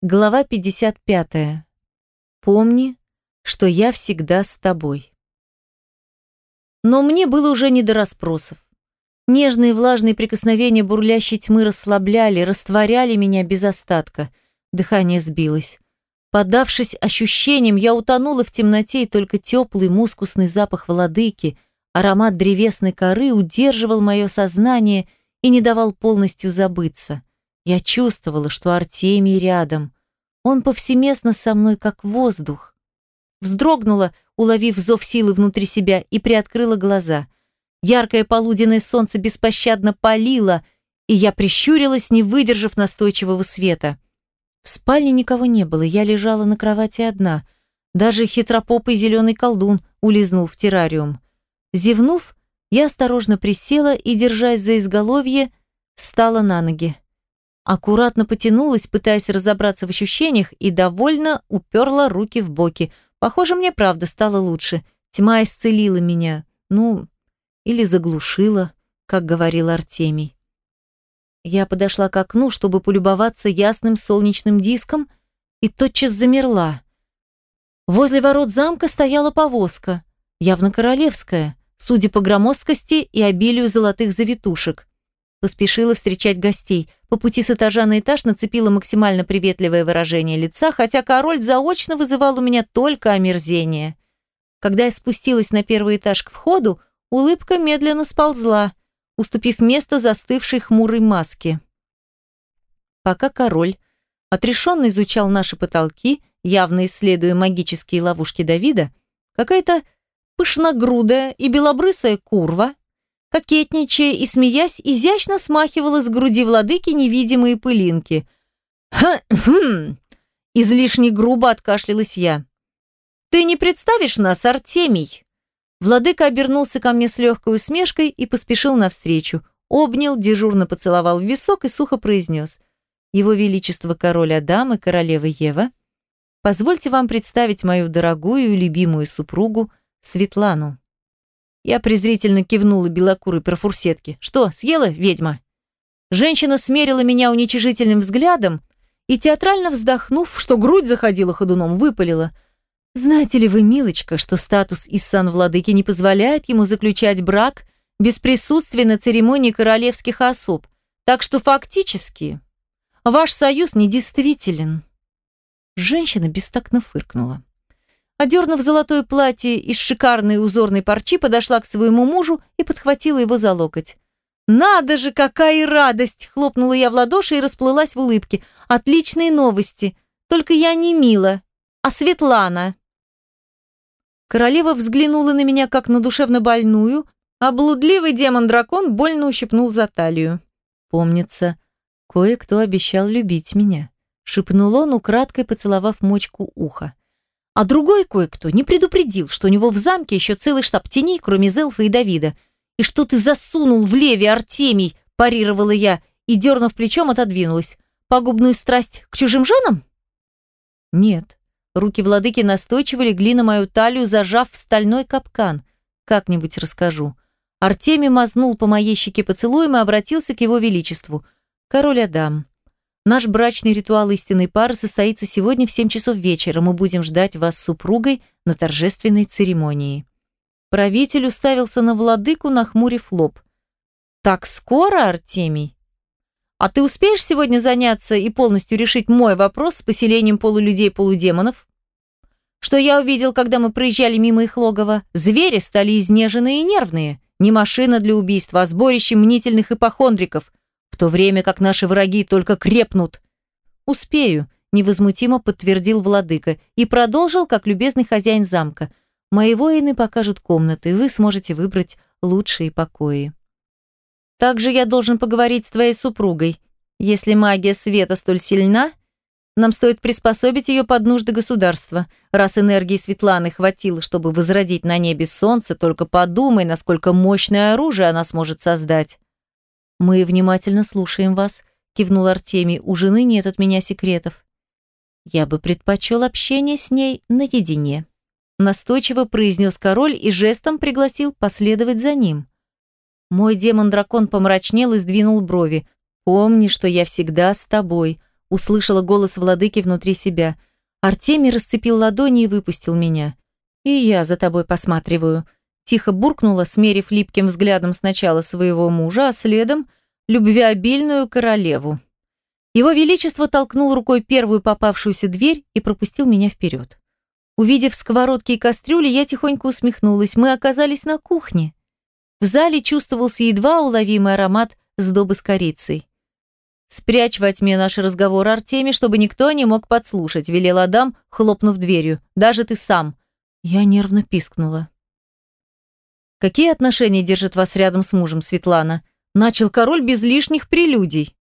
Глава 55. Помни, что я всегда с тобой. Но мне было уже не до расспросов. Нежные влажные прикосновения бурлящей тьмы расслабляли, растворяли меня без остатка. Дыхание сбилось. Поддавшись ощущениям, я утонула в темноте, и только теплый мускусный запах владыки, аромат древесной коры удерживал мое сознание и не давал полностью забыться. Я чувствовала, что Артемий рядом. Он повсеместно со мной, как воздух. Вздрогнула, уловив зов силы внутри себя, и приоткрыла глаза. Яркое полуденное солнце беспощадно палило, и я прищурилась, не выдержав настойчивого света. В спальне никого не было, я лежала на кровати одна. Даже хитропопый зеленый колдун улизнул в террариум. Зевнув, я осторожно присела и, держась за изголовье, стала на ноги аккуратно потянулась, пытаясь разобраться в ощущениях, и довольно уперла руки в боки. Похоже, мне правда стало лучше. Тьма исцелила меня. Ну, или заглушила, как говорил Артемий. Я подошла к окну, чтобы полюбоваться ясным солнечным диском, и тотчас замерла. Возле ворот замка стояла повозка, явно королевская, судя по громоздкости и обилию золотых завитушек. Поспешила встречать гостей. По пути с этажа на этаж нацепила максимально приветливое выражение лица, хотя король заочно вызывал у меня только омерзение. Когда я спустилась на первый этаж к входу, улыбка медленно сползла, уступив место застывшей хмурой маске. Пока король отрешенно изучал наши потолки, явно исследуя магические ловушки Давида, какая-то пышногрудая и белобрысая курва кокетничая и смеясь, изящно смахивала с груди владыки невидимые пылинки. «Хм!» – излишне грубо откашлялась я. «Ты не представишь нас, Артемий?» Владыка обернулся ко мне с легкой усмешкой и поспешил навстречу. Обнял, дежурно поцеловал в висок и сухо произнес. «Его Величество король Адам и королева Ева, позвольте вам представить мою дорогую и любимую супругу Светлану». Я презрительно кивнула белокурой профурсетке. «Что, съела, ведьма?» Женщина смерила меня уничижительным взглядом и, театрально вздохнув, что грудь заходила ходуном, выпалила. «Знаете ли вы, милочка, что статус Иссан владыки не позволяет ему заключать брак без присутствия на церемонии королевских особ, так что фактически ваш союз недействителен?» Женщина бестактно фыркнула. Одернув золотое платье из шикарной узорной парчи, подошла к своему мужу и подхватила его за локоть. «Надо же, какая радость!» – хлопнула я в ладоши и расплылась в улыбке. «Отличные новости! Только я не Мила, а Светлана!» Королева взглянула на меня, как на душевно больную, а блудливый демон-дракон больно ущипнул за талию. «Помнится, кое-кто обещал любить меня», – шепнул он, украдкой поцеловав мочку уха. А другой кое-кто не предупредил, что у него в замке еще целый штаб теней, кроме Зелфа и Давида. «И что ты засунул в леве, Артемий?» – парировала я и, дернув плечом, отодвинулась. «Пагубную страсть к чужим женам?» «Нет». Руки владыки настойчиво легли на мою талию, зажав в стальной капкан. «Как-нибудь расскажу». Артемий мазнул по моей щеке поцелуем и обратился к его величеству. «Король Адам, Наш брачный ритуал истинной пары состоится сегодня в 7 часов вечера. Мы будем ждать вас с супругой на торжественной церемонии. Правитель уставился на владыку, нахмурив лоб. Так скоро, Артемий? А ты успеешь сегодня заняться и полностью решить мой вопрос с поселением полулюдей-полудемонов? Что я увидел, когда мы проезжали мимо их логова? Звери стали изнеженные и нервные. Не машина для убийства, а сборище мнительных ипохондриков то время как наши враги только крепнут. Успею, невозмутимо подтвердил владыка и продолжил, как любезный хозяин замка. Мои воины покажут комнаты, вы сможете выбрать лучшие покои. Также я должен поговорить с твоей супругой. Если магия света столь сильна, нам стоит приспособить ее под нужды государства. Раз энергии Светланы хватило, чтобы возродить на небе солнце, только подумай, насколько мощное оружие она сможет создать. «Мы внимательно слушаем вас», – кивнул Артемий. «У жены нет от меня секретов». «Я бы предпочел общение с ней наедине», – настойчиво произнес король и жестом пригласил последовать за ним. Мой демон-дракон помрачнел и сдвинул брови. «Помни, что я всегда с тобой», услышала голос владыки внутри себя. Артемий расцепил ладони и выпустил меня. «И я за тобой посматриваю», – тихо буркнула, смерив липким взглядом сначала своего мужа, а следом – любвеобильную королеву. Его Величество толкнул рукой первую попавшуюся дверь и пропустил меня вперед. Увидев сковородки и кастрюли, я тихонько усмехнулась. Мы оказались на кухне. В зале чувствовался едва уловимый аромат сдобы с корицей. «Спрячь во тьме наш разговор, Артемий, чтобы никто не мог подслушать», – велел Адам, хлопнув дверью. «Даже ты сам». Я нервно пискнула. «Какие отношения держат вас рядом с мужем, Светлана?» Начал король без лишних прелюдий.